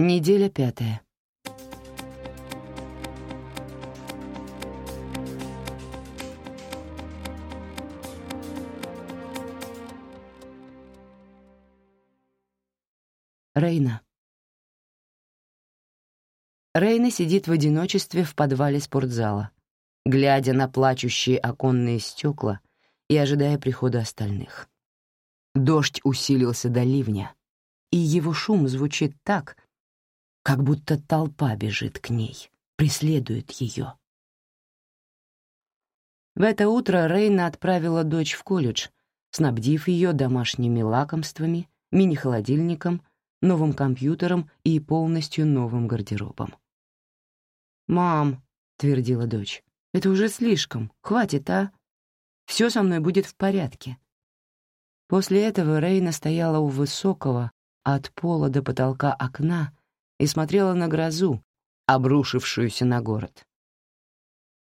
Неделя пятая. Рейна. Рейна сидит в одиночестве в подвале спортзала, глядя на плачущие оконные стекла и ожидая прихода остальных. Дождь усилился до ливня, и его шум звучит так, как будто толпа бежит к ней, преследует ее. В это утро Рейна отправила дочь в колледж, снабдив ее домашними лакомствами, мини-холодильником, новым компьютером и полностью новым гардеробом. «Мам», — твердила дочь, — «это уже слишком, хватит, а? Все со мной будет в порядке». После этого Рейна стояла у высокого, от пола до потолка окна и смотрела на грозу, обрушившуюся на город.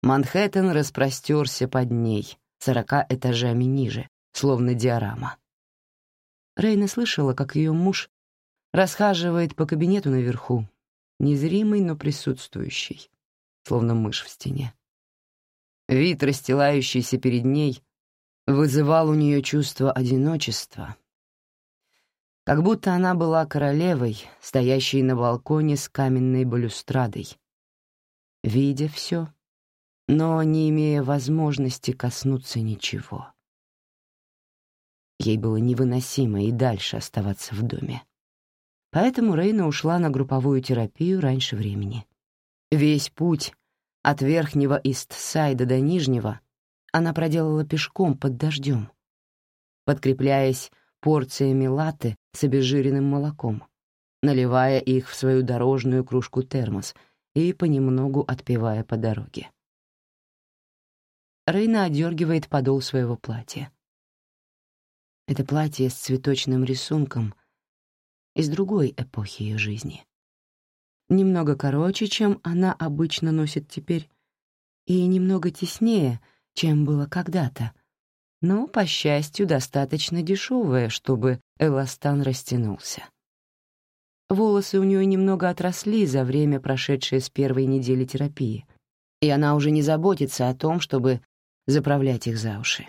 Манхэттен распростерся под ней, сорока этажами ниже, словно диорама. Рейна слышала, как ее муж расхаживает по кабинету наверху, незримый, но присутствующий, словно мышь в стене. Вид, расстилающийся перед ней, вызывал у нее чувство одиночества как будто она была королевой, стоящей на балконе с каменной балюстрадой, видя все, но не имея возможности коснуться ничего. Ей было невыносимо и дальше оставаться в доме. Поэтому Рейна ушла на групповую терапию раньше времени. Весь путь от верхнего Ист-Сайда до нижнего она проделала пешком под дождем, подкрепляясь порциями латте с обезжиренным молоком, наливая их в свою дорожную кружку-термос и понемногу отпивая по дороге. Рейна одергивает подол своего платья. Это платье с цветочным рисунком из другой эпохи ее жизни. Немного короче, чем она обычно носит теперь, и немного теснее, чем было когда-то — но, по счастью, достаточно дешевая, чтобы эластан растянулся. Волосы у нее немного отросли за время, прошедшее с первой недели терапии, и она уже не заботится о том, чтобы заправлять их за уши.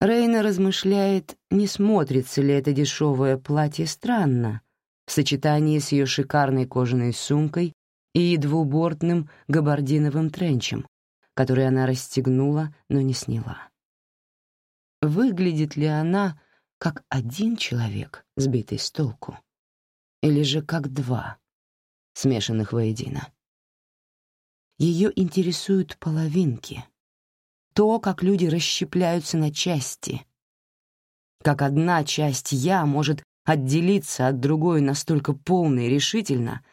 Рейна размышляет, не смотрится ли это дешевое платье странно в сочетании с ее шикарной кожаной сумкой и двубортным габардиновым тренчем, который она расстегнула, но не сняла выглядит ли она как один человек, сбитый с толку, или же как два, смешанных воедино. Ее интересуют половинки, то, как люди расщепляются на части, как одна часть «я» может отделиться от другой настолько полно и решительно,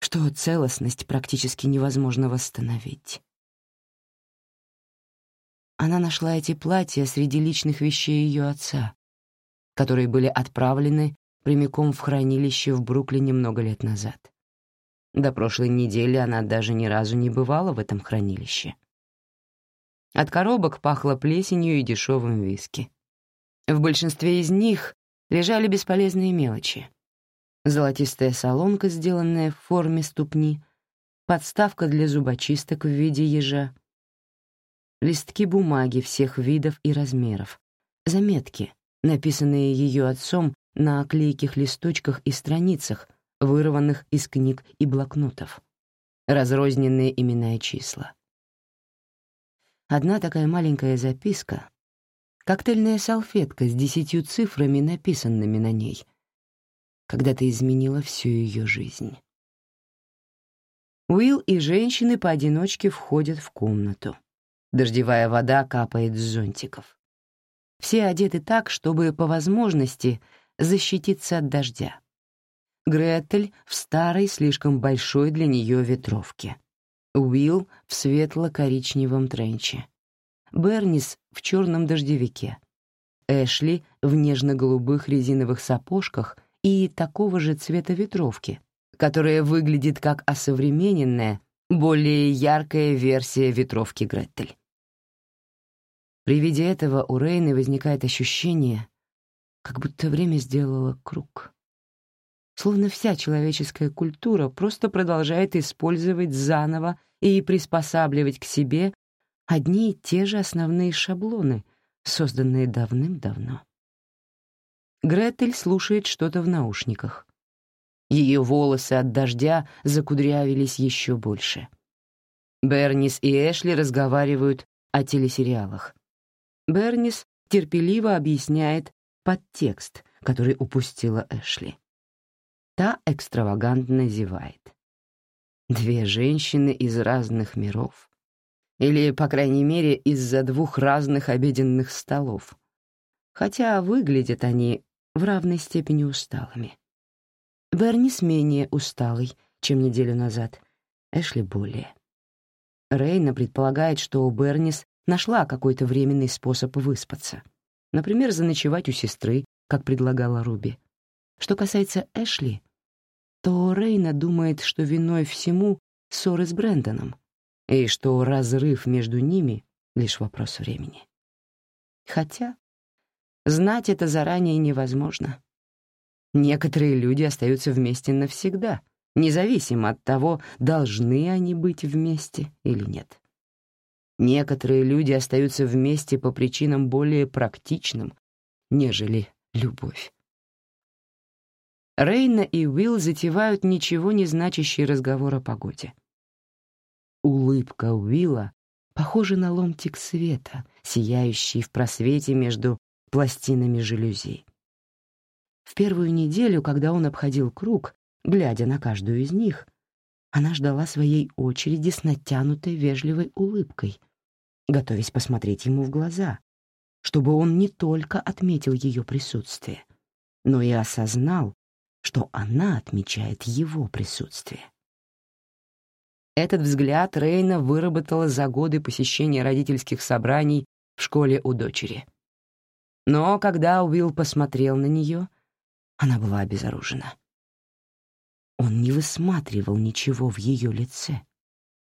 что целостность практически невозможно восстановить. Она нашла эти платья среди личных вещей ее отца, которые были отправлены прямиком в хранилище в Бруклине много лет назад. До прошлой недели она даже ни разу не бывала в этом хранилище. От коробок пахло плесенью и дешевым виски. В большинстве из них лежали бесполезные мелочи. Золотистая солонка, сделанная в форме ступни, подставка для зубочисток в виде ежа, листки бумаги всех видов и размеров, заметки, написанные ее отцом на клейких листочках и страницах, вырванных из книг и блокнотов, разрозненные имена и числа. Одна такая маленькая записка — коктейльная салфетка с десятью цифрами, написанными на ней, когда-то изменила всю ее жизнь. Уилл и женщины поодиночке входят в комнату. Дождевая вода капает с зонтиков. Все одеты так, чтобы, по возможности, защититься от дождя. Гретель в старой, слишком большой для нее ветровке. Уилл в светло-коричневом тренче. Бернис в черном дождевике. Эшли в нежно-голубых резиновых сапожках и такого же цвета ветровки, которая выглядит как осовремененная, более яркая версия ветровки Гретель. При виде этого у Рейны возникает ощущение, как будто время сделало круг. словно вся человеческая культура просто продолжает использовать заново и приспосабливать к себе одни и те же основные шаблоны, созданные давным-давно. Гретель слушает что-то в наушниках. Ее волосы от дождя закудрявились еще больше. Бернис и Эшли разговаривают о телесериалах. Бернис терпеливо объясняет подтекст, который упустила Эшли. Та экстравагантно зевает. Две женщины из разных миров. Или, по крайней мере, из-за двух разных обеденных столов. Хотя выглядят они в равной степени усталыми. Бернис менее усталый, чем неделю назад, Эшли более. Рейна предполагает, что Бернис нашла какой-то временный способ выспаться. Например, заночевать у сестры, как предлагала Руби. Что касается Эшли, то Рейна думает, что виной всему ссоры с Брэндоном, и что разрыв между ними — лишь вопрос времени. Хотя знать это заранее невозможно. Некоторые люди остаются вместе навсегда, независимо от того, должны они быть вместе или нет. Некоторые люди остаются вместе по причинам более практичным, нежели любовь. Рейна и Уилл затевают ничего не значащий разговор о погоде. Улыбка Уилла похожа на ломтик света, сияющий в просвете между пластинами жалюзи. В первую неделю, когда он обходил круг, глядя на каждую из них, она ждала своей очереди с натянутой вежливой улыбкой, готовясь посмотреть ему в глаза, чтобы он не только отметил ее присутствие, но и осознал, что она отмечает его присутствие. Этот взгляд Рейна выработала за годы посещения родительских собраний в школе у дочери. Но когда Уилл посмотрел на нее, она была обезоружена. Он не высматривал ничего в ее лице.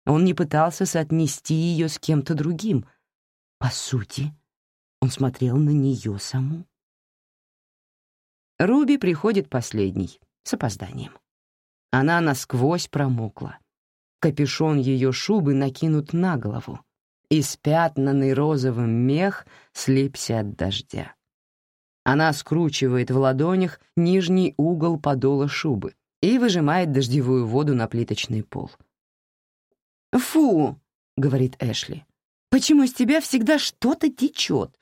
Он не пытался соотнести ее с кем-то другим. По сути, он смотрел на нее саму. Руби приходит последней, с опозданием. Она насквозь промокла. Капюшон ее шубы накинут на голову, и спятнанный розовым мех слипся от дождя. Она скручивает в ладонях нижний угол подола шубы и выжимает дождевую воду на плиточный пол. «Фу!» — говорит Эшли. «Почему из тебя всегда что-то течет?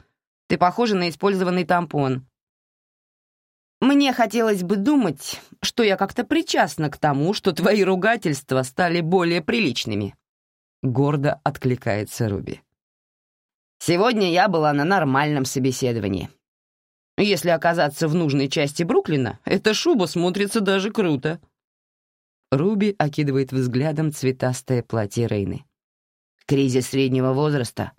Ты похожа на использованный тампон». Мне хотелось бы думать, что я как-то причастна к тому, что твои ругательства стали более приличными. Гордо откликается Руби. Сегодня я была на нормальном собеседовании. Если оказаться в нужной части Бруклина, эта шуба смотрится даже круто. Руби окидывает взглядом цветастое платье Рейны. «Кризис среднего возраста?»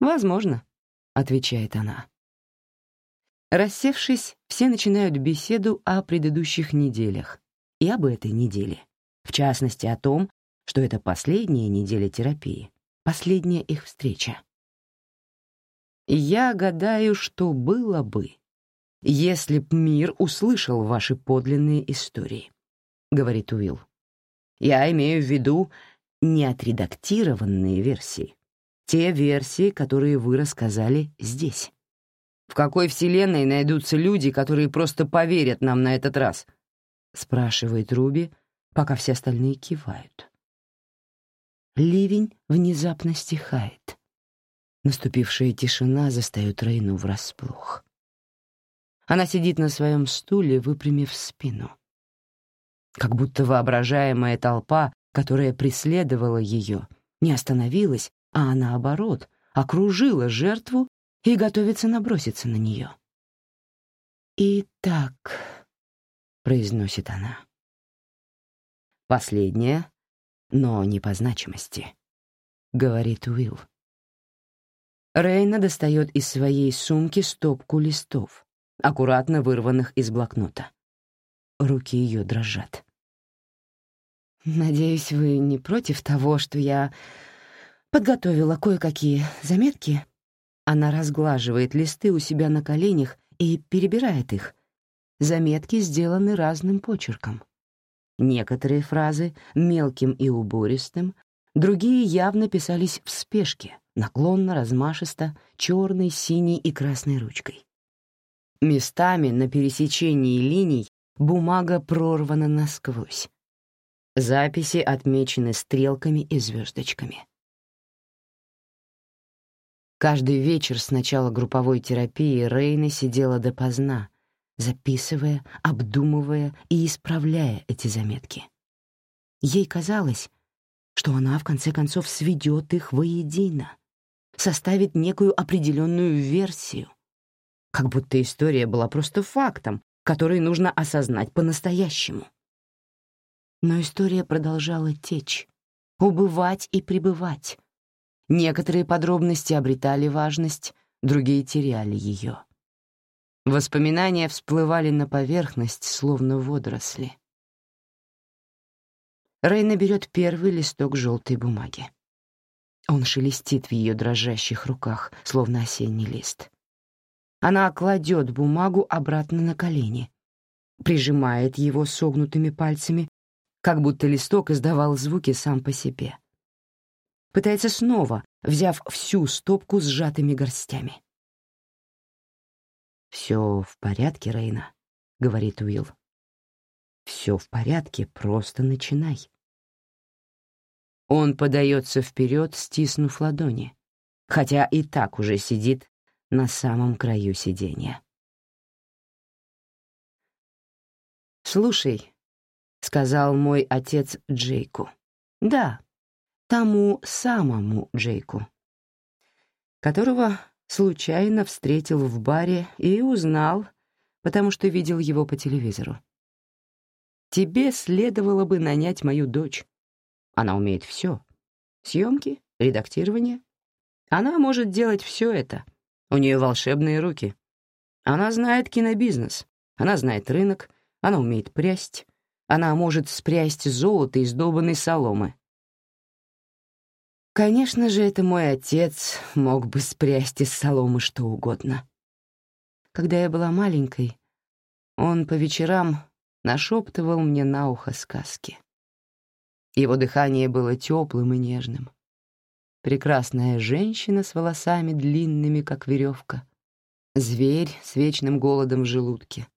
«Возможно», — отвечает она. Рассевшись, все начинают беседу о предыдущих неделях и об этой неделе. В частности, о том, что это последняя неделя терапии, последняя их встреча. Я гадаю, что было бы, если б мир услышал ваши подлинные истории, говорит Уилл. Я имею в виду не отредактированные версии, те версии, которые вы рассказали здесь. В какой вселенной найдутся люди, которые просто поверят нам на этот раз? спрашивает Руби, пока все остальные кивают. Ливень внезапно стихает. Наступившая тишина застаёт Рейну врасплох. Она сидит на своем стуле, выпрямив спину. Как будто воображаемая толпа, которая преследовала ее, не остановилась, а наоборот, окружила жертву и готовится наброситься на нее. «Итак», — произносит она. «Последнее, но не по значимости», — говорит Уилл. Рейна достает из своей сумки стопку листов, аккуратно вырванных из блокнота. Руки ее дрожат. «Надеюсь, вы не против того, что я подготовила кое-какие заметки?» Она разглаживает листы у себя на коленях и перебирает их, заметки сделаны разным почерком. Некоторые фразы мелким и убористым, другие явно писались в спешке, наклонно, размашисто, черной, синей и красной ручкой. Местами на пересечении линий бумага прорвана насквозь. Записи отмечены стрелками и звездочками. Каждый вечер с начала групповой терапии Рейна сидела допоздна, записывая, обдумывая и исправляя эти заметки. Ей казалось, что она в конце концов сведет их воедино, составит некую определенную версию, как будто история была просто фактом, который нужно осознать по-настоящему. Но история продолжала течь, убывать и пребывать. Некоторые подробности обретали важность, другие теряли ее. Воспоминания всплывали на поверхность, словно водоросли. Рейна берет первый листок желтой бумаги. Он шелестит в ее дрожащих руках, словно осенний лист. Она кладет бумагу обратно на колени, прижимает его согнутыми пальцами, как будто листок издавал звуки сам по себе. Пытается снова, взяв всю стопку сжатыми горстями. «Все в порядке, Рейна», — говорит Уилл. «Все в порядке, просто начинай». Он подается вперед, стиснув ладони, хотя и так уже сидит на самом краю сиденья. «Слушай», — сказал мой отец Джейку. «Да, тому самому Джейку, которого случайно встретил в баре и узнал, потому что видел его по телевизору. Тебе следовало бы нанять мою дочь. Она умеет все. Съемки, редактирование. Она может делать все это. У нее волшебные руки. Она знает кинобизнес. Она знает рынок. Она умеет прясть. Она может спрясть золото из долбанной соломы. Конечно же, это мой отец мог бы спрясть из соломы что угодно. Когда я была маленькой, он по вечерам нашептывал мне на ухо сказки. Его дыхание было теплым и нежным. Прекрасная женщина с волосами длинными, как веревка. Зверь с вечным голодом в желудке.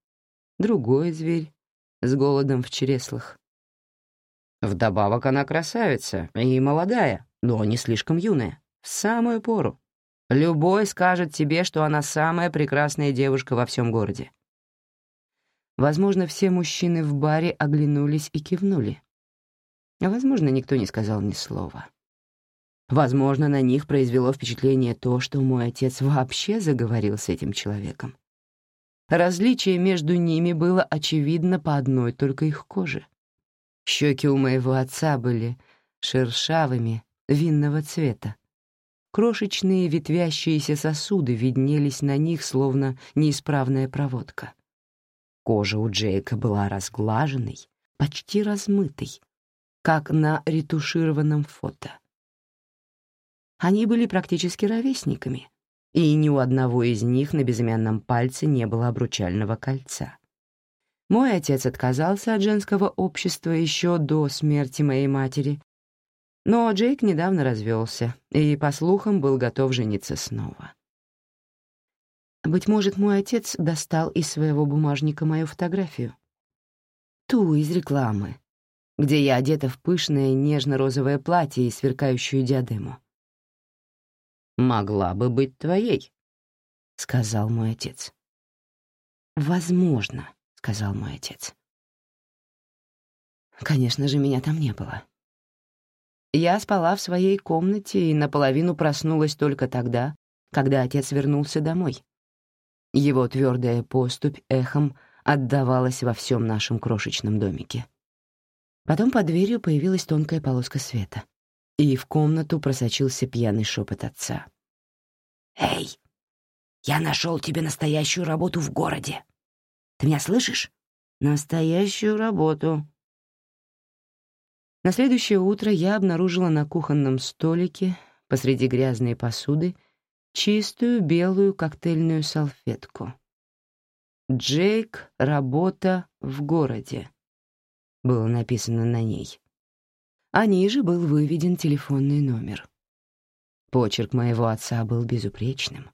Другой зверь с голодом в чреслах. Вдобавок она красавица и молодая, но не слишком юная, в самую пору. Любой скажет тебе, что она самая прекрасная девушка во всем городе. Возможно, все мужчины в баре оглянулись и кивнули. А возможно, никто не сказал ни слова. Возможно, на них произвело впечатление то, что мой отец вообще заговорил с этим человеком. Различие между ними было очевидно по одной только их коже. Щеки у моего отца были шершавыми, винного цвета. Крошечные ветвящиеся сосуды виднелись на них, словно неисправная проводка. Кожа у Джейка была разглаженной, почти размытой, как на ретушированном фото. Они были практически ровесниками, и ни у одного из них на безымянном пальце не было обручального кольца. Мой отец отказался от женского общества еще до смерти моей матери но Джейк недавно развелся и, по слухам, был готов жениться снова. Быть может, мой отец достал из своего бумажника мою фотографию. Ту из рекламы, где я одета в пышное нежно-розовое платье и сверкающую диадему. «Могла бы быть твоей», — сказал мой отец. «Возможно», — сказал мой отец. Конечно же, меня там не было. Я спала в своей комнате и наполовину проснулась только тогда, когда отец вернулся домой. Его твердая поступь эхом отдавалась во всем нашем крошечном домике. Потом под дверью появилась тонкая полоска света, и в комнату просочился пьяный шепот отца. «Эй, я нашел тебе настоящую работу в городе. Ты меня слышишь? Настоящую работу. На следующее утро я обнаружила на кухонном столике посреди грязной посуды чистую белую коктейльную салфетку. «Джейк, работа в городе», — было написано на ней. А ниже был выведен телефонный номер. Почерк моего отца был безупречным.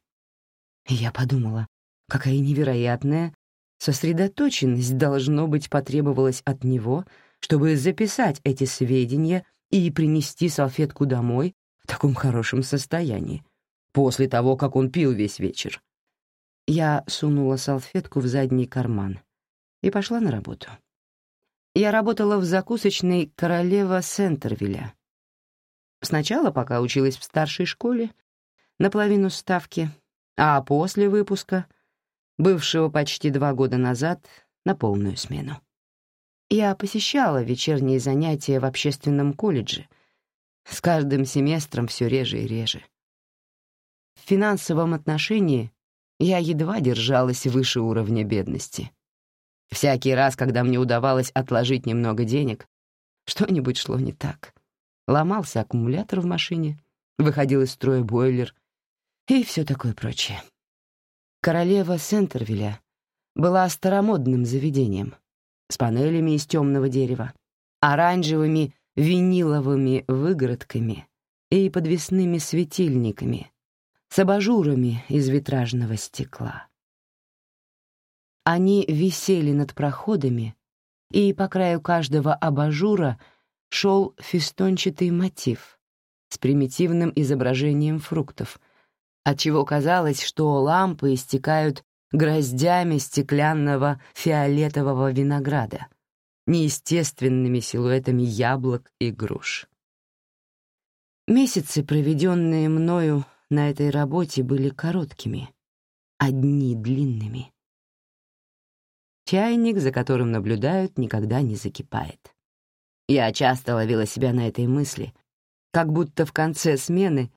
Я подумала, какая невероятная сосредоточенность должно быть потребовалась от него, чтобы записать эти сведения и принести салфетку домой в таком хорошем состоянии, после того, как он пил весь вечер. Я сунула салфетку в задний карман и пошла на работу. Я работала в закусочной «Королева Сентервилля». Сначала, пока училась в старшей школе, наполовину ставки, а после выпуска, бывшего почти два года назад, на полную смену. Я посещала вечерние занятия в общественном колледже, с каждым семестром все реже и реже. В финансовом отношении я едва держалась выше уровня бедности. Всякий раз, когда мне удавалось отложить немного денег, что-нибудь шло не так. Ломался аккумулятор в машине, выходил из строя бойлер и все такое прочее. Королева Сентервилля была старомодным заведением с панелями из темного дерева, оранжевыми виниловыми выгородками и подвесными светильниками, с абажурами из витражного стекла. Они висели над проходами, и по краю каждого абажура шел фистончатый мотив с примитивным изображением фруктов, отчего казалось, что лампы истекают гроздями стеклянного фиолетового винограда, неестественными силуэтами яблок и груш. Месяцы, проведенные мною на этой работе были короткими, а дни длинными. Чайник, за которым наблюдают, никогда не закипает. Я часто ловила себя на этой мысли, как будто в конце смены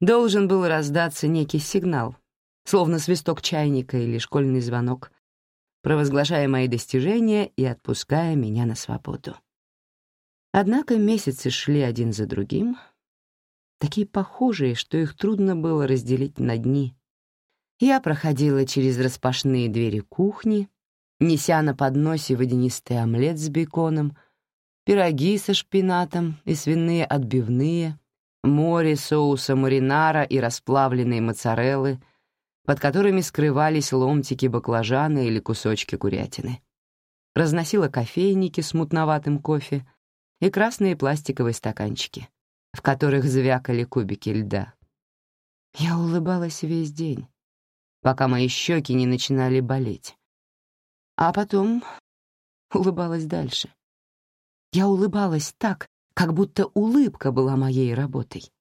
должен был раздаться некий сигнал, словно свисток чайника или школьный звонок, провозглашая мои достижения и отпуская меня на свободу. Однако месяцы шли один за другим — такие похожие, что их трудно было разделить на дни. Я проходила через распашные двери кухни, неся на подносе водянистый омлет с беконом, пироги со шпинатом и свиные отбивные, море соуса маринара и расплавленные моцареллы, под которыми скрывались ломтики баклажана или кусочки курятины. Разносила кофейники с мутноватым кофе и красные пластиковые стаканчики в которых звякали кубики льда. Я улыбалась весь день, пока мои щеки не начинали болеть. А потом улыбалась дальше. Я улыбалась так, как будто улыбка была моей работой.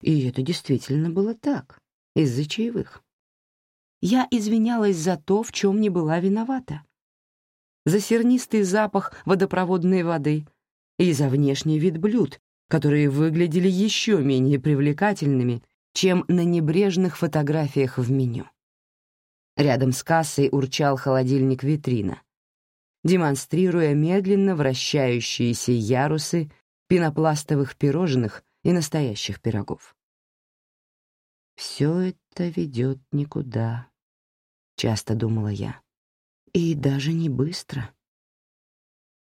И это действительно было так, из-за чаевых. Я извинялась за то, в чем не была виновата. За сернистый запах водопроводной воды и за внешний вид блюд, которые выглядели еще менее привлекательными, чем на небрежных фотографиях в меню. Рядом с кассой урчал холодильник-витрина, демонстрируя медленно вращающиеся ярусы пенопластовых пирожных и настоящих пирогов. «Все это ведет никуда», — часто думала я. «И даже не быстро».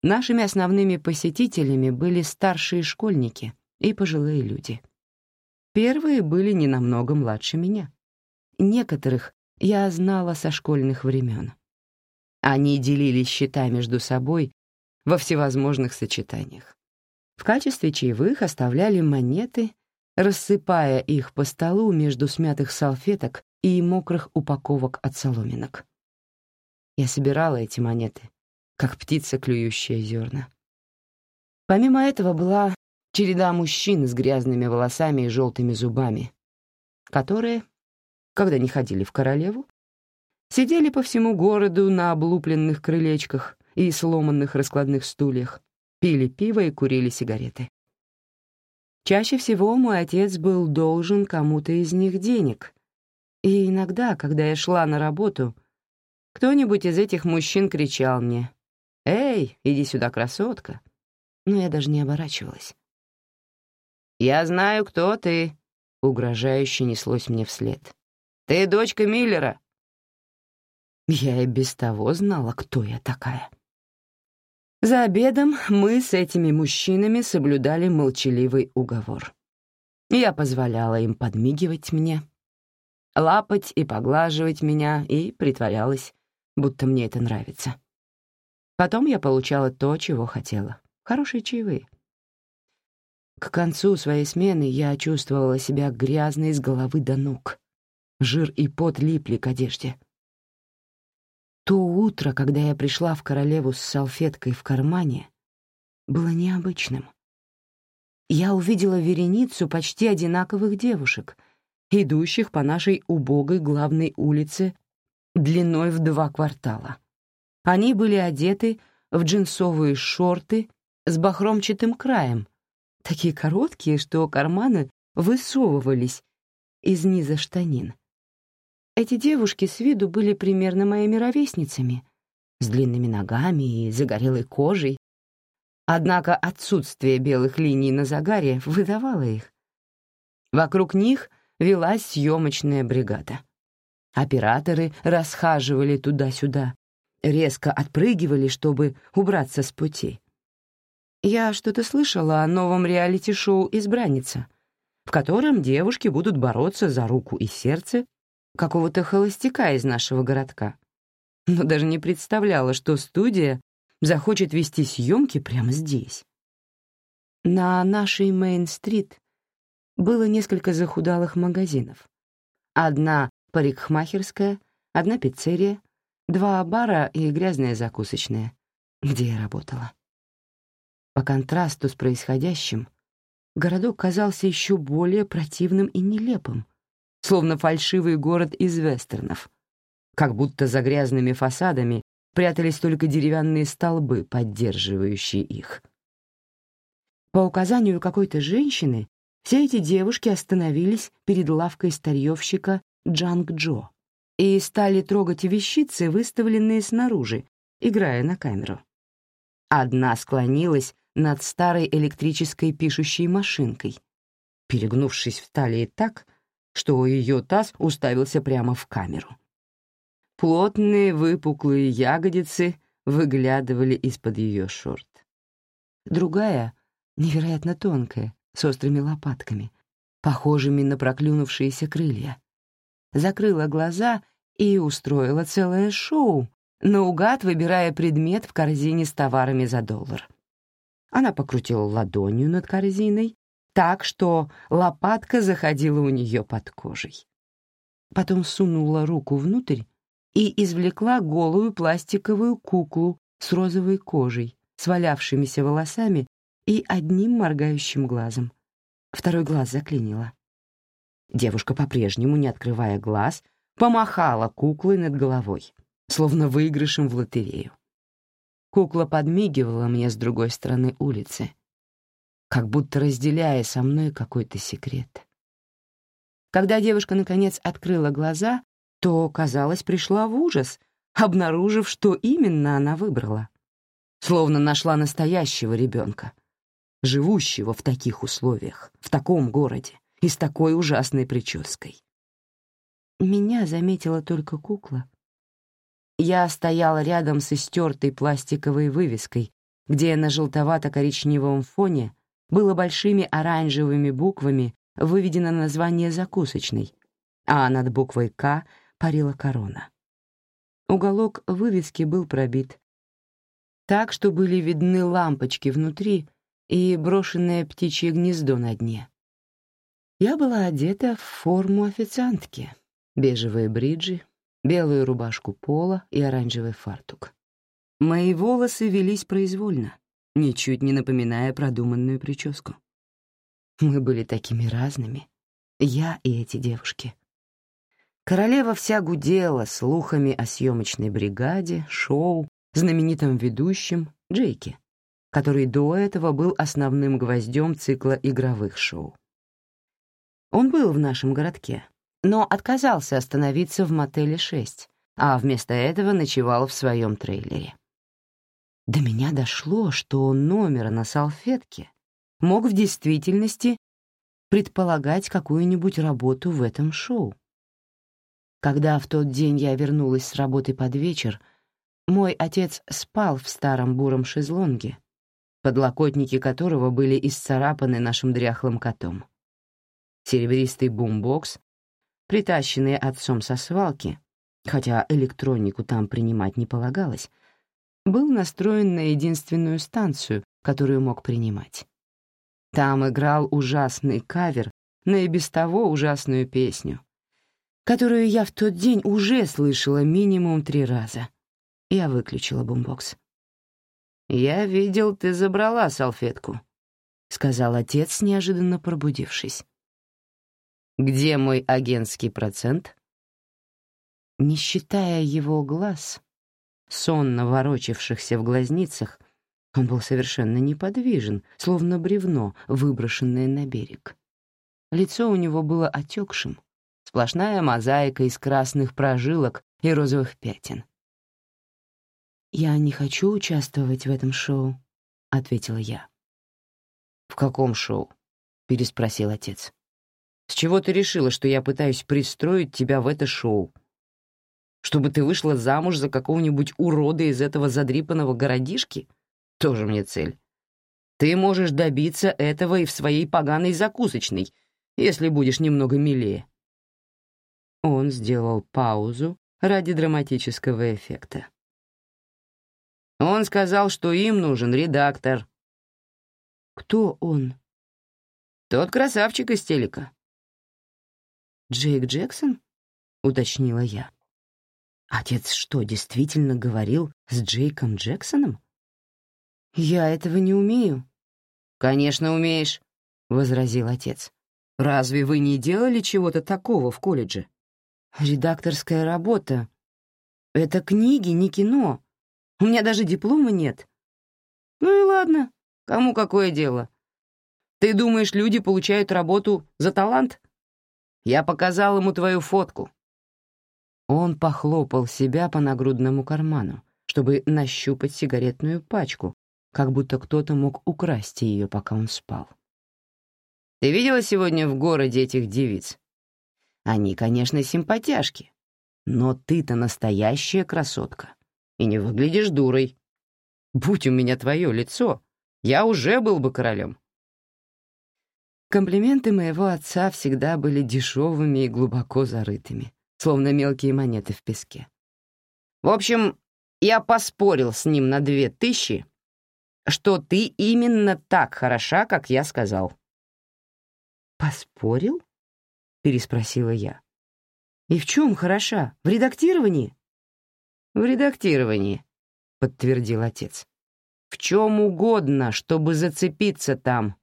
Нашими основными посетителями были старшие школьники и пожилые люди. Первые были не намного младше меня. Некоторых я знала со школьных времен. Они делили счета между собой во всевозможных сочетаниях. В качестве чаевых оставляли монеты, рассыпая их по столу между смятых салфеток и мокрых упаковок от соломинок. Я собирала эти монеты как птица, клюющая зерна. Помимо этого была череда мужчин с грязными волосами и желтыми зубами, которые, когда не ходили в королеву, сидели по всему городу на облупленных крылечках и сломанных раскладных стульях, пили пиво и курили сигареты. Чаще всего мой отец был должен кому-то из них денег, и иногда, когда я шла на работу, кто-нибудь из этих мужчин кричал мне «Эй, иди сюда, красотка!» Но я даже не оборачивалась. «Я знаю, кто ты», — угрожающе неслось мне вслед. «Ты дочка Миллера». Я и без того знала, кто я такая. За обедом мы с этими мужчинами соблюдали молчаливый уговор. Я позволяла им подмигивать мне, лапать и поглаживать меня и притворялась, будто мне это нравится. Потом я получала то, чего хотела — хорошие чаевые. К концу своей смены я чувствовала себя грязной с головы до ног. Жир и пот липли к одежде. То утро, когда я пришла в королеву с салфеткой в кармане, было необычным. Я увидела вереницу почти одинаковых девушек, идущих по нашей убогой главной улице длиной в два квартала. Они были одеты в джинсовые шорты с бахромчатым краем, такие короткие, что карманы высовывались из низа штанин. Эти девушки с виду были примерно моими ровесницами, с длинными ногами и загорелой кожей. Однако отсутствие белых линий на загаре выдавало их. Вокруг них велась съемочная бригада. Операторы расхаживали туда-сюда, резко отпрыгивали, чтобы убраться с пути. Я что-то слышала о новом реалити-шоу «Избранница», в котором девушки будут бороться за руку и сердце какого-то холостяка из нашего городка. Но даже не представляла, что студия захочет вести съемки прямо здесь. На нашей Мейн-стрит было несколько захудалых магазинов. Одна парикмахерская, одна пиццерия, два бара и грязная закусочная, где я работала. По контрасту с происходящим, городок казался еще более противным и нелепым, словно фальшивый город из вестернов, как будто за грязными фасадами прятались только деревянные столбы, поддерживающие их. По указанию какой-то женщины все эти девушки остановились перед лавкой старьевщика Джанг Джо и стали трогать вещицы, выставленные снаружи, играя на камеру. Одна склонилась над старой электрической пишущей машинкой, перегнувшись в талии так, что ее таз уставился прямо в камеру. Плотные выпуклые ягодицы выглядывали из-под ее шорт. Другая, невероятно тонкая, с острыми лопатками, похожими на проклюнувшиеся крылья, закрыла глаза и устроила целое шоу, наугад выбирая предмет в корзине с товарами за доллар. Она покрутила ладонью над корзиной так, что лопатка заходила у нее под кожей. Потом сунула руку внутрь и извлекла голую пластиковую куклу с розовой кожей, свалявшимися волосами и одним моргающим глазом. Второй глаз заклинила. Девушка, по-прежнему не открывая глаз, помахала куклой над головой, словно выигрышем в лотерею. Кукла подмигивала мне с другой стороны улицы, как будто разделяя со мной какой-то секрет. Когда девушка, наконец, открыла глаза, то, казалось, пришла в ужас, обнаружив, что именно она выбрала. Словно нашла настоящего ребенка, живущего в таких условиях, в таком городе и с такой ужасной прической. Меня заметила только кукла. Я стояла рядом с истертой пластиковой вывеской, где на желтовато-коричневом фоне было большими оранжевыми буквами выведено название закусочной, а над буквой «К» парила корона. Уголок вывески был пробит, так что были видны лампочки внутри и брошенное птичье гнездо на дне. Я была одета в форму официантки, бежевые бриджи, белую рубашку пола и оранжевый фартук. Мои волосы велись произвольно, ничуть не напоминая продуманную прическу. Мы были такими разными, я и эти девушки. Королева вся гудела слухами о съемочной бригаде, шоу, знаменитом ведущем Джейке, который до этого был основным гвоздем цикла игровых шоу. Он был в нашем городке, но отказался остановиться в мотеле 6, а вместо этого ночевал в своем трейлере. До меня дошло, что номер на салфетке мог в действительности предполагать какую-нибудь работу в этом шоу. Когда в тот день я вернулась с работы под вечер, мой отец спал в старом буром шезлонге, подлокотники которого были исцарапаны нашим дряхлым котом. Серебристый бумбокс, притащенный отцом со свалки, хотя электронику там принимать не полагалось, был настроен на единственную станцию, которую мог принимать. Там играл ужасный кавер на и без того ужасную песню, которую я в тот день уже слышала минимум три раза. Я выключила бумбокс. «Я видел, ты забрала салфетку», — сказал отец, неожиданно пробудившись. «Где мой агентский процент?» Не считая его глаз, сонно ворочавшихся в глазницах, он был совершенно неподвижен, словно бревно, выброшенное на берег. Лицо у него было отекшим, сплошная мозаика из красных прожилок и розовых пятен. «Я не хочу участвовать в этом шоу», — ответила я. «В каком шоу?» — переспросил отец. «С чего ты решила, что я пытаюсь пристроить тебя в это шоу? Чтобы ты вышла замуж за какого-нибудь урода из этого задрипанного городишки? Тоже мне цель. Ты можешь добиться этого и в своей поганой закусочной, если будешь немного милее». Он сделал паузу ради драматического эффекта. Он сказал, что им нужен редактор. Кто он? Тот красавчик из телека. Джейк Джексон? Уточнила я. Отец что, действительно говорил с Джейком Джексоном? Я этого не умею. Конечно, умеешь, возразил отец. Разве вы не делали чего-то такого в колледже? Редакторская работа. Это книги, не кино. У меня даже диплома нет. Ну и ладно, кому какое дело. Ты думаешь, люди получают работу за талант? Я показал ему твою фотку. Он похлопал себя по нагрудному карману, чтобы нащупать сигаретную пачку, как будто кто-то мог украсть ее, пока он спал. Ты видела сегодня в городе этих девиц? Они, конечно, симпатяшки, но ты-то настоящая красотка и не выглядишь дурой. Будь у меня твое лицо, я уже был бы королем. Комплименты моего отца всегда были дешевыми и глубоко зарытыми, словно мелкие монеты в песке. В общем, я поспорил с ним на две тысячи, что ты именно так хороша, как я сказал. «Поспорил?» — переспросила я. «И в чем хороша? В редактировании?» «В редактировании», — подтвердил отец. «В чем угодно, чтобы зацепиться там».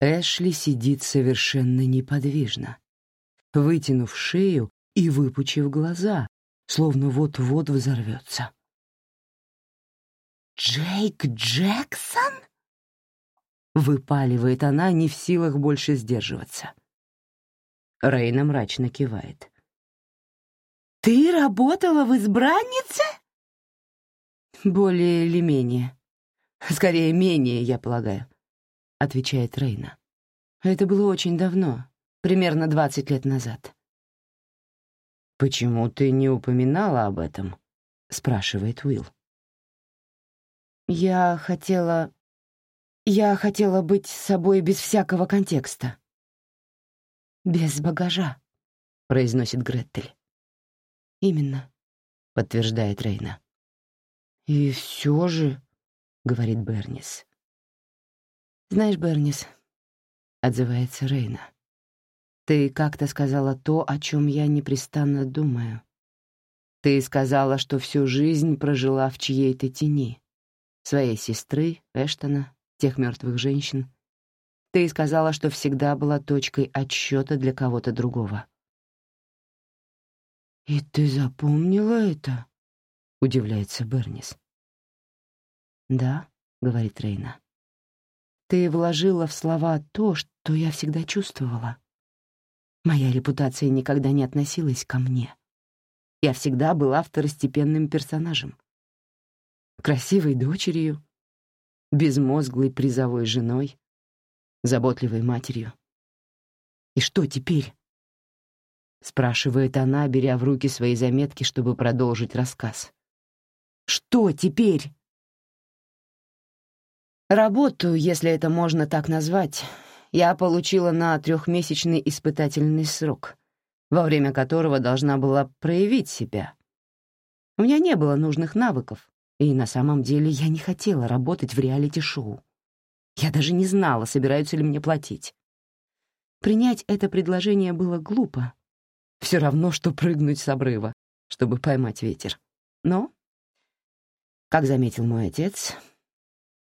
Эшли сидит совершенно неподвижно, вытянув шею и выпучив глаза, словно вот-вот взорвется. «Джейк Джексон?» — выпаливает она, не в силах больше сдерживаться. Рейна мрачно кивает. «Ты работала в избраннице?» «Более или менее. Скорее, менее, я полагаю», — отвечает Рейна. «Это было очень давно, примерно двадцать лет назад». «Почему ты не упоминала об этом?» — спрашивает Уилл. «Я хотела... Я хотела быть собой без всякого контекста». «Без багажа», — произносит Гретель. «Именно», — подтверждает Рейна. «И все же», — говорит Бернис. «Знаешь, Бернис», — отзывается Рейна, «ты как-то сказала то, о чем я непрестанно думаю. Ты сказала, что всю жизнь прожила в чьей-то тени. Своей сестры, Эштона, тех мертвых женщин. Ты сказала, что всегда была точкой отсчета для кого-то другого. «И ты запомнила это?» — удивляется Бернис. «Да», — говорит Рейна. «Ты вложила в слова то, что я всегда чувствовала. Моя репутация никогда не относилась ко мне. Я всегда была второстепенным персонажем. Красивой дочерью, безмозглой призовой женой, заботливой матерью. И что теперь? — спрашивает она, беря в руки свои заметки, чтобы продолжить рассказ. «Что теперь?» Работу, если это можно так назвать, я получила на трехмесячный испытательный срок, во время которого должна была проявить себя. У меня не было нужных навыков, и на самом деле я не хотела работать в реалити-шоу. Я даже не знала, собираются ли мне платить. Принять это предложение было глупо. Все равно, что прыгнуть с обрыва, чтобы поймать ветер. Но, как заметил мой отец,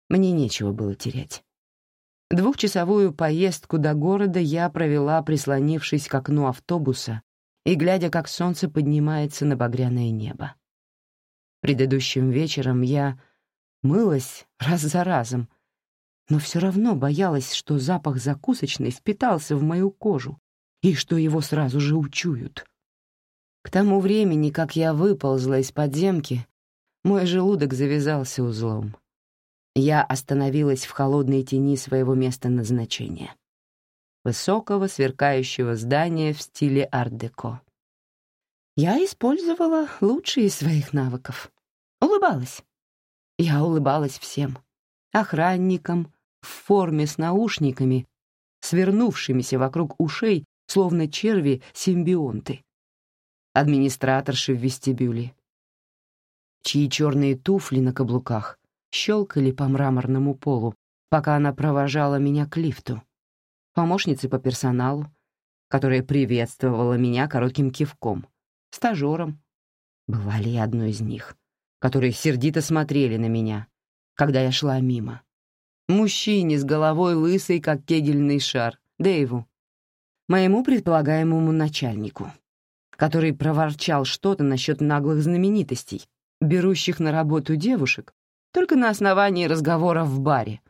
мне нечего было терять. Двухчасовую поездку до города я провела, прислонившись к окну автобуса и глядя, как солнце поднимается на багряное небо. Предыдущим вечером я мылась раз за разом, но все равно боялась, что запах закусочной впитался в мою кожу и что его сразу же учуют. К тому времени, как я выползла из подземки, мой желудок завязался узлом. Я остановилась в холодной тени своего места назначения. Высокого сверкающего здания в стиле арт-деко. Я использовала лучшие из своих навыков. Улыбалась. Я улыбалась всем. Охранникам, в форме с наушниками, свернувшимися вокруг ушей, словно черви-симбионты. Администраторши в вестибюле, чьи черные туфли на каблуках щелкали по мраморному полу, пока она провожала меня к лифту. Помощницы по персоналу, которая приветствовала меня коротким кивком, стажером. Была ли я одной из них, которые сердито смотрели на меня, когда я шла мимо? Мужчине с головой лысой, как кегельный шар, Дэйву, моему предполагаемому начальнику, который проворчал что-то насчет наглых знаменитостей, берущих на работу девушек только на основании разговоров в баре,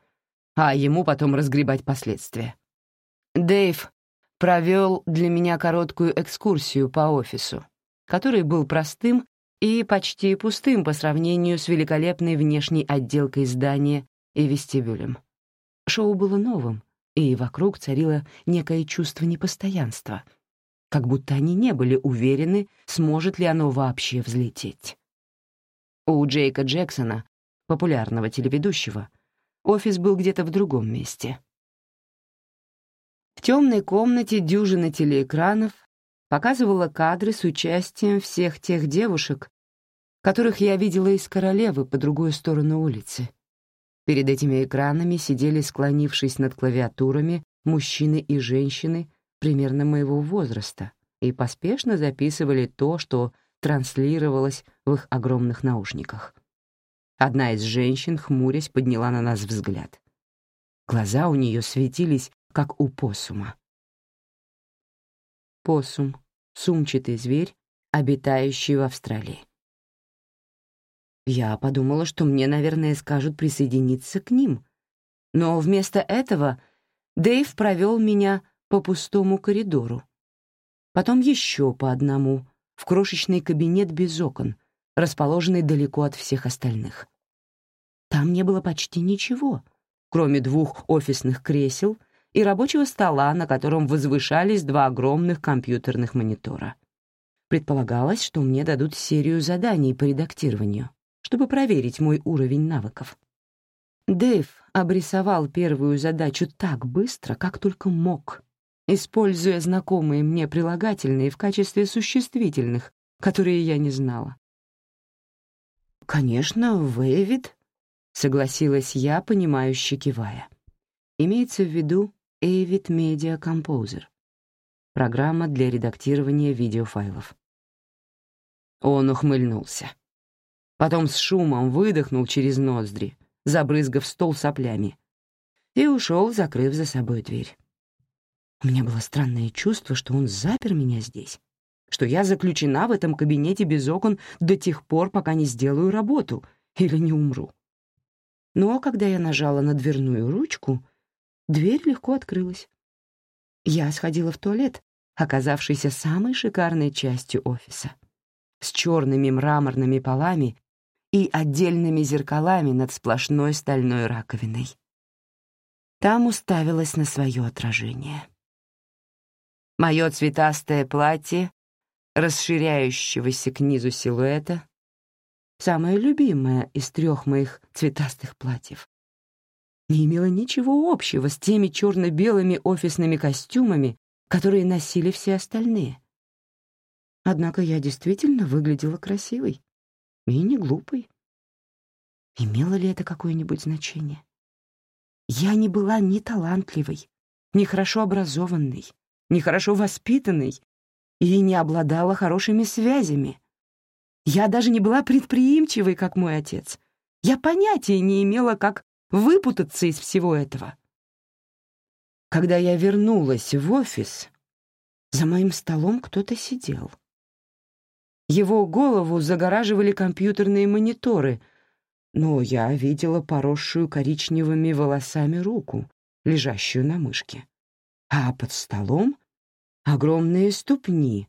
а ему потом разгребать последствия. Дэйв провел для меня короткую экскурсию по офису, который был простым и почти пустым по сравнению с великолепной внешней отделкой здания и вестибюлем. Шоу было новым, и вокруг царило некое чувство непостоянства, как будто они не были уверены, сможет ли оно вообще взлететь. У Джейка Джексона, популярного телеведущего, офис был где-то в другом месте. В темной комнате дюжина телеэкранов показывала кадры с участием всех тех девушек, которых я видела из королевы по другую сторону улицы. Перед этими экранами сидели, склонившись над клавиатурами, мужчины и женщины примерно моего возраста и поспешно записывали то, что транслировалось в их огромных наушниках. Одна из женщин, хмурясь, подняла на нас взгляд. Глаза у нее светились, как у посума. Посум — сумчатый зверь, обитающий в Австралии. Я подумала, что мне, наверное, скажут присоединиться к ним. Но вместо этого Дэйв провел меня по пустому коридору. Потом еще по одному, в крошечный кабинет без окон, расположенный далеко от всех остальных. Там не было почти ничего, кроме двух офисных кресел и рабочего стола, на котором возвышались два огромных компьютерных монитора. Предполагалось, что мне дадут серию заданий по редактированию чтобы проверить мой уровень навыков. Дэйв обрисовал первую задачу так быстро, как только мог, используя знакомые мне прилагательные в качестве существительных, которые я не знала. «Конечно, Вэйвид», — согласилась я, понимающе кивая. Имеется в виду Avid Media Composer — программа для редактирования видеофайлов. Он ухмыльнулся. Потом с шумом выдохнул через ноздри, забрызгав стол соплями, и ушел, закрыв за собой дверь. У меня было странное чувство, что он запер меня здесь, что я заключена в этом кабинете без окон до тех пор, пока не сделаю работу или не умру. Но когда я нажала на дверную ручку, дверь легко открылась. Я сходила в туалет, оказавшийся самой шикарной частью офиса. С черными мраморными полами и отдельными зеркалами над сплошной стальной раковиной. Там уставилась на свое отражение. Мое цветастое платье, расширяющегося к низу силуэта, самое любимое из трех моих цветастых платьев, не имело ничего общего с теми черно-белыми офисными костюмами, которые носили все остальные. Однако я действительно выглядела красивой и не глупой. Имело ли это какое-нибудь значение? Я не была ни талантливой, ни хорошо образованной, ни хорошо воспитанной и не обладала хорошими связями. Я даже не была предприимчивой, как мой отец. Я понятия не имела, как выпутаться из всего этого. Когда я вернулась в офис, за моим столом кто-то сидел. Его голову загораживали компьютерные мониторы, но я видела поросшую коричневыми волосами руку, лежащую на мышке. А под столом — огромные ступни,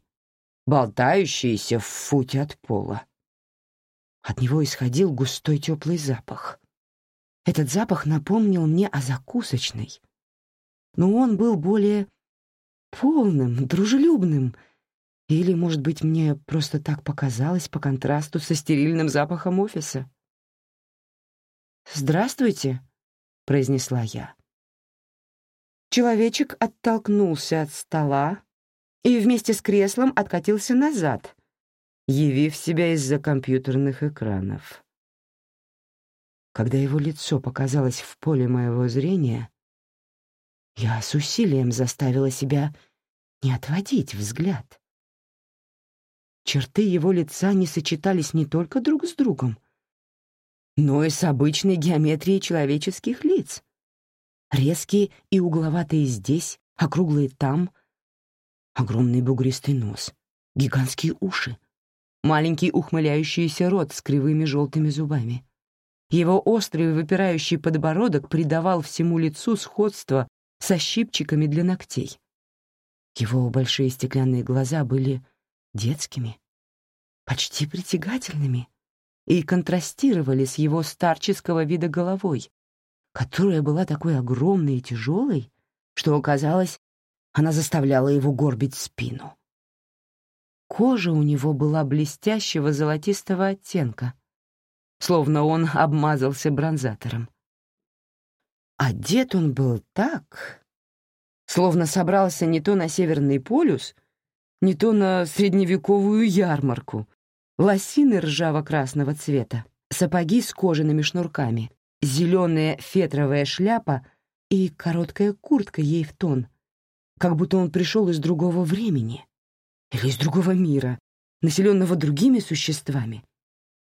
болтающиеся в футе от пола. От него исходил густой теплый запах. Этот запах напомнил мне о закусочной, но он был более полным, дружелюбным — или, может быть, мне просто так показалось по контрасту со стерильным запахом офиса? «Здравствуйте», — произнесла я. Человечек оттолкнулся от стола и вместе с креслом откатился назад, явив себя из-за компьютерных экранов. Когда его лицо показалось в поле моего зрения, я с усилием заставила себя не отводить взгляд. Черты его лица не сочетались не только друг с другом, но и с обычной геометрией человеческих лиц. Резкие и угловатые здесь, округлые там, огромный бугристый нос, гигантские уши, маленький ухмыляющийся рот с кривыми желтыми зубами. Его острый выпирающий подбородок придавал всему лицу сходство со щипчиками для ногтей. Его большие стеклянные глаза были детскими, почти притягательными, и контрастировали с его старческого вида головой, которая была такой огромной и тяжелой, что, казалось, она заставляла его горбить спину. Кожа у него была блестящего золотистого оттенка, словно он обмазался бронзатором. Одет он был так, словно собрался не то на Северный полюс, не то на средневековую ярмарку. Лосины ржаво-красного цвета, сапоги с кожаными шнурками, зеленая фетровая шляпа и короткая куртка ей в тон, как будто он пришел из другого времени или из другого мира, населенного другими существами,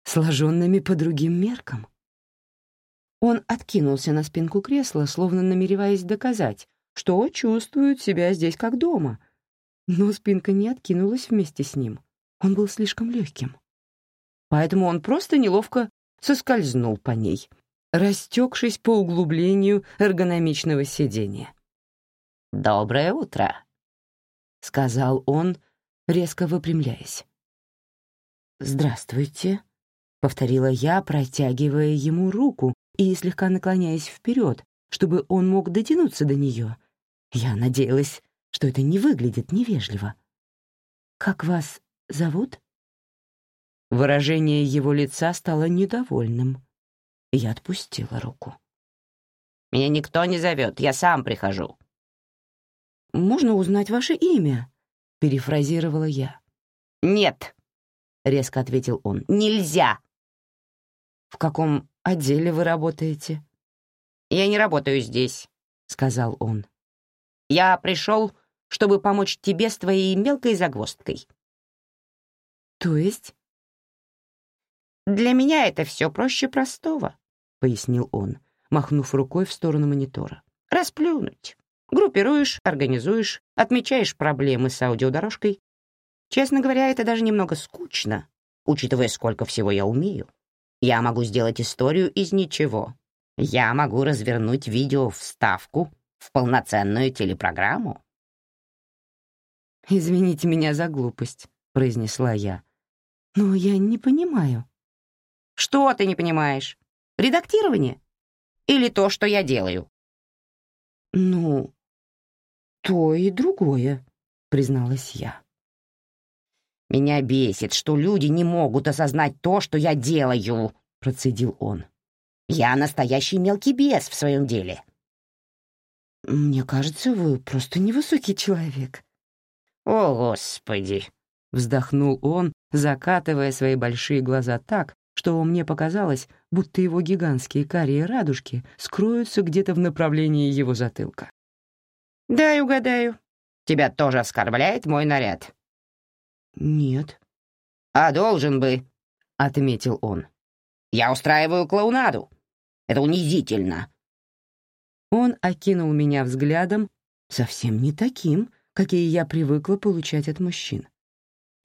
сложенными по другим меркам. Он откинулся на спинку кресла, словно намереваясь доказать, что чувствует себя здесь как дома — но спинка не откинулась вместе с ним. Он был слишком легким. Поэтому он просто неловко соскользнул по ней, растекшись по углублению эргономичного сидения. «Доброе утро», — сказал он, резко выпрямляясь. «Здравствуйте», — повторила я, протягивая ему руку и слегка наклоняясь вперед, чтобы он мог дотянуться до нее. Я надеялась, что это не выглядит невежливо. «Как вас зовут?» Выражение его лица стало недовольным. Я отпустила руку. «Меня никто не зовет, я сам прихожу». «Можно узнать ваше имя?» — перефразировала я. «Нет», — резко ответил он, — «нельзя». «В каком отделе вы работаете?» «Я не работаю здесь», — сказал он. «Я пришел чтобы помочь тебе с твоей мелкой загвоздкой». «То есть?» «Для меня это все проще простого», — пояснил он, махнув рукой в сторону монитора. «Расплюнуть. Группируешь, организуешь, отмечаешь проблемы с аудиодорожкой. Честно говоря, это даже немного скучно, учитывая, сколько всего я умею. Я могу сделать историю из ничего. Я могу развернуть видео вставку в полноценную телепрограмму. «Извините меня за глупость», — произнесла я. «Но я не понимаю». «Что ты не понимаешь? Редактирование? Или то, что я делаю?» «Ну, то и другое», — призналась я. «Меня бесит, что люди не могут осознать то, что я делаю», — процедил он. «Я настоящий мелкий бес в своем деле». «Мне кажется, вы просто невысокий человек». «О, Господи!» — вздохнул он, закатывая свои большие глаза так, что мне показалось, будто его гигантские карие радужки скроются где-то в направлении его затылка. «Дай угадаю. Тебя тоже оскорбляет мой наряд?» «Нет». «А должен бы», — отметил он. «Я устраиваю клоунаду. Это унизительно». Он окинул меня взглядом, совсем не таким, какие я привыкла получать от мужчин.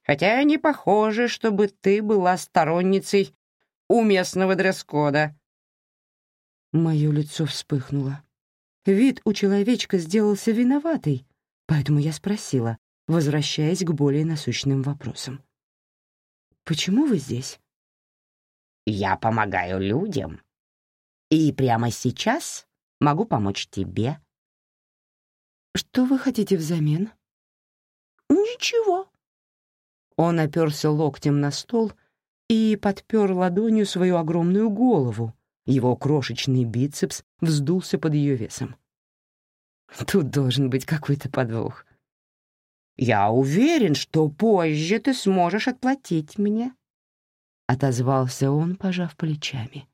«Хотя не похоже, чтобы ты была сторонницей уместного дресс-кода». Мое лицо вспыхнуло. Вид у человечка сделался виноватый, поэтому я спросила, возвращаясь к более насущным вопросам. «Почему вы здесь?» «Я помогаю людям. И прямо сейчас могу помочь тебе». «Что вы хотите взамен?» «Ничего». Он оперся локтем на стол и подпер ладонью свою огромную голову. Его крошечный бицепс вздулся под ее весом. Тут должен быть какой-то подвох. «Я уверен, что позже ты сможешь отплатить мне», — отозвался он, пожав плечами.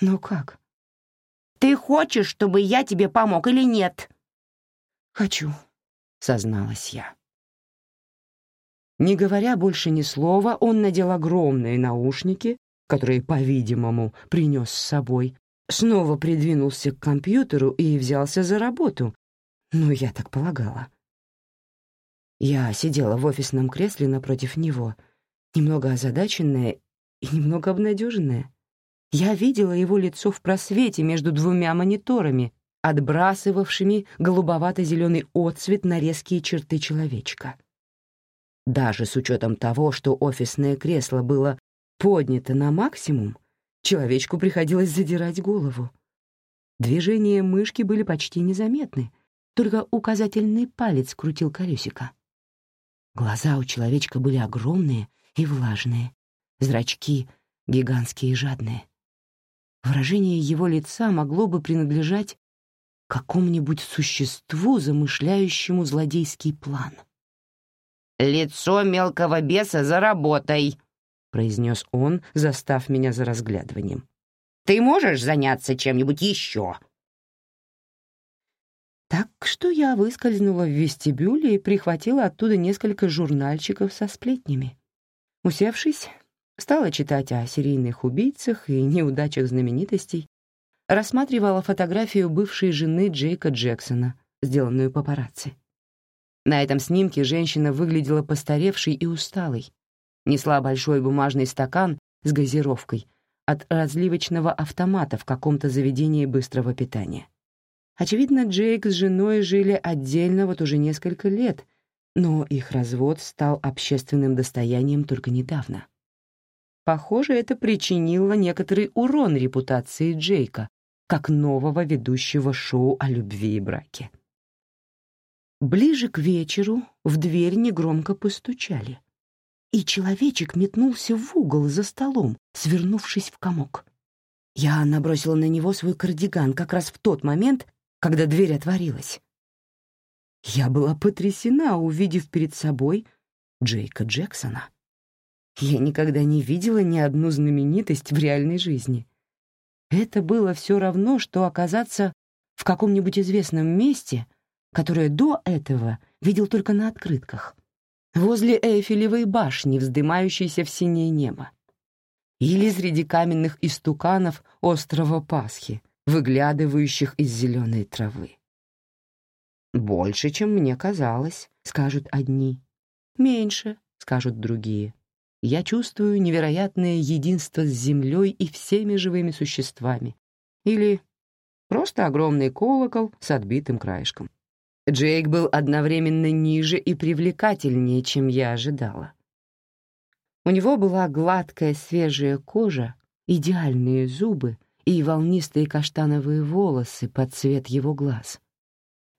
«Ну как?» «Ты хочешь, чтобы я тебе помог или нет?» «Хочу», — созналась я. Не говоря больше ни слова, он надел огромные наушники, которые, по-видимому, принес с собой, снова придвинулся к компьютеру и взялся за работу. Ну, я так полагала. Я сидела в офисном кресле напротив него, немного озадаченная и немного обнадеженная. Я видела его лицо в просвете между двумя мониторами, отбрасывавшими голубовато-зеленый отцвет на резкие черты человечка. Даже с учетом того, что офисное кресло было поднято на максимум, человечку приходилось задирать голову. Движения мышки были почти незаметны, только указательный палец крутил колесико. Глаза у человечка были огромные и влажные, зрачки гигантские и жадные. Выражение его лица могло бы принадлежать какому-нибудь существу, замышляющему злодейский план. «Лицо мелкого беса за работой», — произнес он, застав меня за разглядыванием. «Ты можешь заняться чем-нибудь еще?» Так что я выскользнула в вестибюле и прихватила оттуда несколько журнальчиков со сплетнями. Усевшись, стала читать о серийных убийцах и неудачах знаменитостей, рассматривала фотографию бывшей жены Джейка Джексона, сделанную папарацци. На этом снимке женщина выглядела постаревшей и усталой. Несла большой бумажный стакан с газировкой от разливочного автомата в каком-то заведении быстрого питания. Очевидно, Джейк с женой жили отдельно вот уже несколько лет, но их развод стал общественным достоянием только недавно. Похоже, это причинило некоторый урон репутации Джейка как нового ведущего шоу о любви и браке. Ближе к вечеру в дверь негромко постучали, и человечек метнулся в угол за столом, свернувшись в комок. Я набросила на него свой кардиган как раз в тот момент, когда дверь отворилась. Я была потрясена, увидев перед собой Джейка Джексона. Я никогда не видела ни одну знаменитость в реальной жизни. Это было все равно, что оказаться в каком-нибудь известном месте — которое до этого видел только на открытках, возле Эйфелевой башни, вздымающейся в синее небо, или среди каменных истуканов острова Пасхи, выглядывающих из зеленой травы. «Больше, чем мне казалось», — скажут одни. «Меньше», — скажут другие. «Я чувствую невероятное единство с землей и всеми живыми существами». Или «Просто огромный колокол с отбитым краешком». Джейк был одновременно ниже и привлекательнее, чем я ожидала. У него была гладкая свежая кожа, идеальные зубы и волнистые каштановые волосы под цвет его глаз.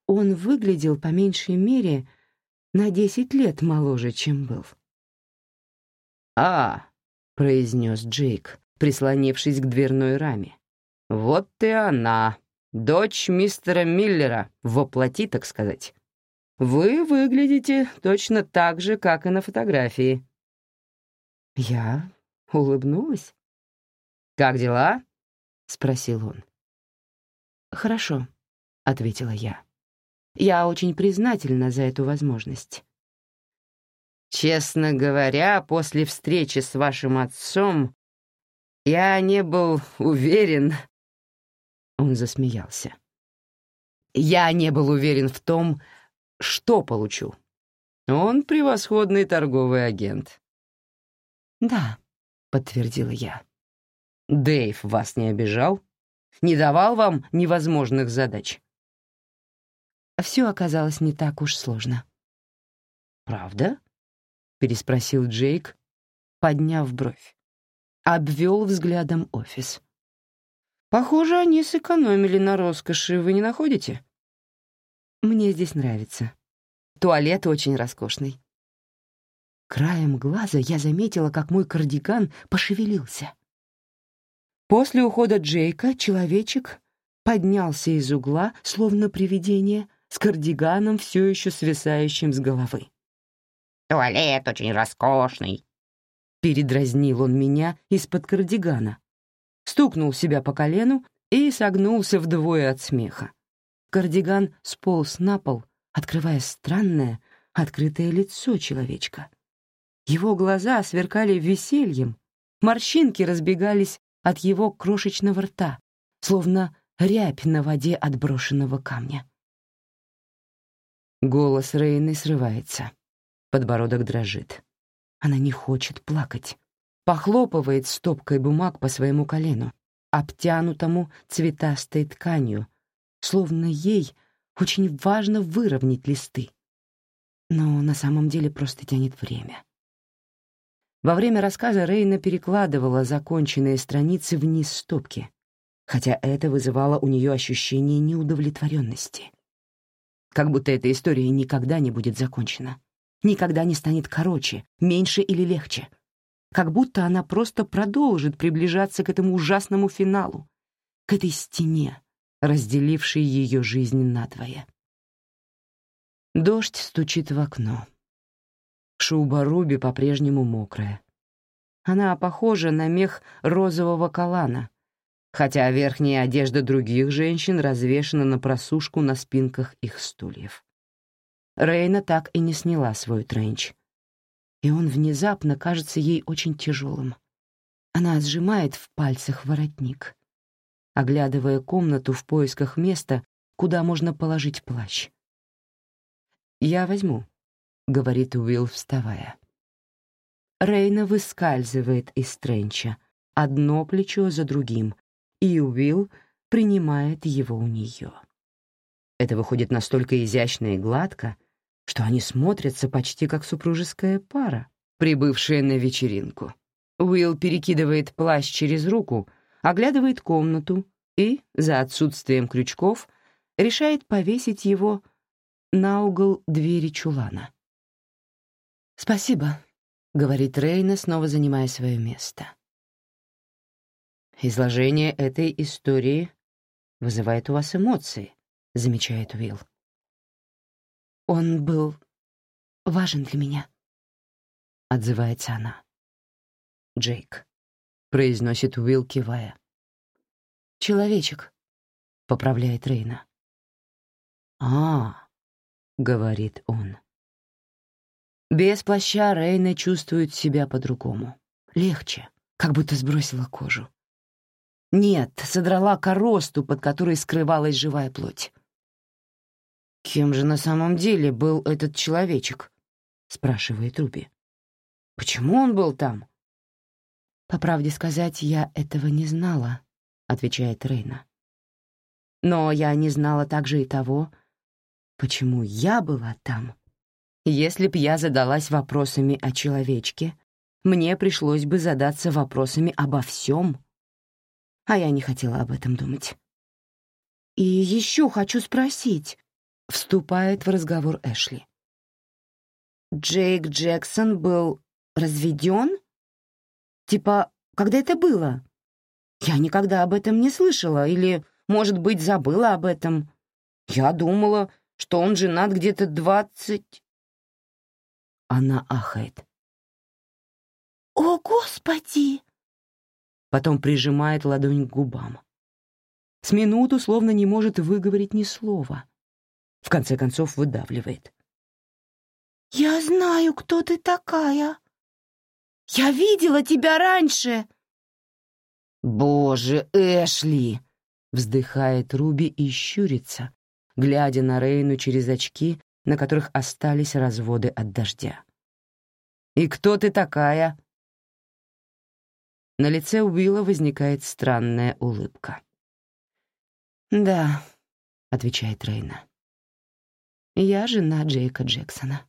Он выглядел, по меньшей мере, на десять лет моложе, чем был. «А», — произнес Джейк, прислонившись к дверной раме. «Вот и она, дочь мистера Миллера, воплоти, так сказать. Вы выглядите точно так же, как и на фотографии». Я улыбнулась. «Как дела?» — спросил он. «Хорошо», — ответила я. «Я очень признательна за эту возможность». «Честно говоря, после встречи с вашим отцом я не был уверен...» Он засмеялся. «Я не был уверен в том, что получу. Он превосходный торговый агент». «Да», — подтвердила я. «Дэйв вас не обижал? Не давал вам невозможных задач?» Все оказалось не так уж сложно. «Правда?» — переспросил Джейк, подняв бровь. Обвел взглядом офис. «Похоже, они сэкономили на роскоши, вы не находите?» «Мне здесь нравится. Туалет очень роскошный». Краем глаза я заметила, как мой кардиган пошевелился. После ухода Джейка человечек поднялся из угла, словно привидение, с кардиганом, все еще свисающим с головы. «Туалет очень роскошный», — передразнил он меня из-под кардигана, стукнул себя по колену и согнулся вдвое от смеха. Кардиган сполз на пол, открывая странное, открытое лицо человечка. Его глаза сверкали весельем, морщинки разбегались от его крошечного рта, словно рябь на воде отброшенного камня. Голос Рейны срывается. Подбородок дрожит. Она не хочет плакать. Похлопывает стопкой бумаг по своему колену, обтянутому цветастой тканью, словно ей очень важно выровнять листы. Но на самом деле просто тянет время. Во время рассказа Рейна перекладывала законченные страницы вниз стопки, хотя это вызывало у нее ощущение неудовлетворенности как будто эта история никогда не будет закончена, никогда не станет короче, меньше или легче, как будто она просто продолжит приближаться к этому ужасному финалу, к этой стене, разделившей ее жизнь надвое. Дождь стучит в окно. Шуба Руби по-прежнему мокрая. Она похожа на мех розового калана, хотя верхняя одежда других женщин развешена на просушку на спинках их стульев. Рейна так и не сняла свой тренч, и он внезапно кажется ей очень тяжелым. Она сжимает в пальцах воротник, оглядывая комнату в поисках места, куда можно положить плащ. «Я возьму», — говорит Уилл, вставая. Рейна выскальзывает из тренча, одно плечо за другим, и Уилл принимает его у нее. Это выходит настолько изящно и гладко, что они смотрятся почти как супружеская пара, прибывшая на вечеринку. Уилл перекидывает плащ через руку, оглядывает комнату и, за отсутствием крючков, решает повесить его на угол двери чулана. «Спасибо», — говорит Рейна, снова занимая свое место. Изложение этой истории вызывает у вас эмоции, замечает Уилл. Он был важен для меня, отзывается она. Джейк, произносит Уилл, кивая. Человечек, поправляет Рейна. А, говорит он. Без плаща Рейна чувствует себя по-другому. Легче, как будто сбросила кожу. Нет, содрала коросту, под которой скрывалась живая плоть. «Кем же на самом деле был этот человечек?» — спрашивает Руби. «Почему он был там?» «По правде сказать, я этого не знала», — отвечает Рейна. «Но я не знала также и того, почему я была там. Если б я задалась вопросами о человечке, мне пришлось бы задаться вопросами обо всем, а я не хотела об этом думать. «И еще хочу спросить», — вступает в разговор Эшли. Джейк Джексон был разведен? Типа, когда это было? Я никогда об этом не слышала или, может быть, забыла об этом. Я думала, что он женат где-то двадцать...» Она ахает. «О, Господи!» Потом прижимает ладонь к губам. С минуту словно не может выговорить ни слова. В конце концов выдавливает. «Я знаю, кто ты такая. Я видела тебя раньше!» «Боже, Эшли!» — вздыхает Руби и щурится, глядя на Рейну через очки, на которых остались разводы от дождя. «И кто ты такая?» На лице Уилла возникает странная улыбка. «Да», — отвечает Рейна. «Я жена Джейка Джексона».